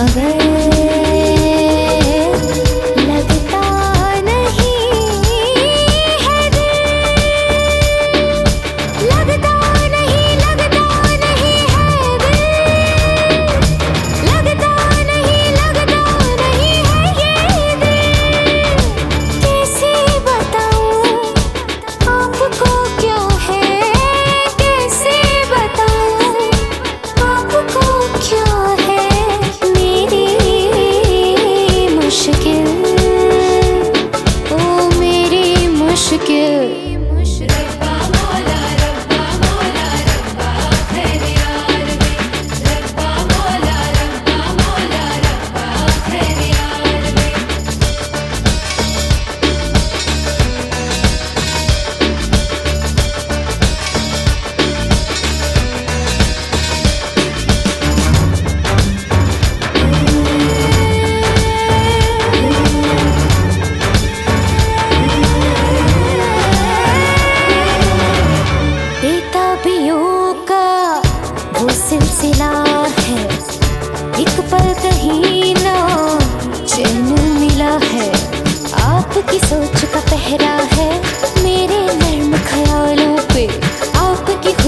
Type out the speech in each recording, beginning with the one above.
Love.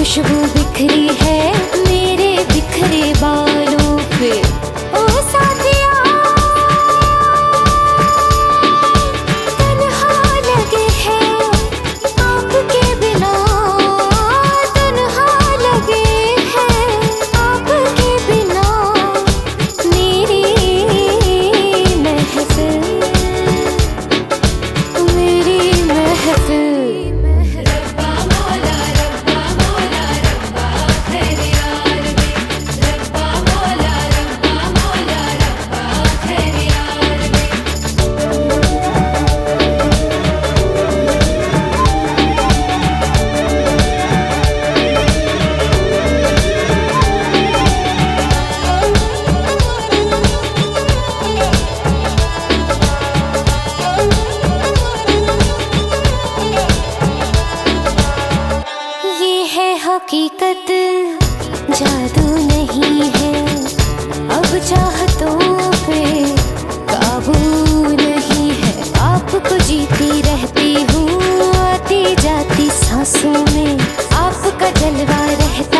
खुशबू बिखरी है मेरे बिखरे बालों। हकीकत जादू नहीं है। अब चाहतों पे काबू नहीं है। आपको जीती रहती हूँ, आती जाती सांसों में। आपका जलवा रहता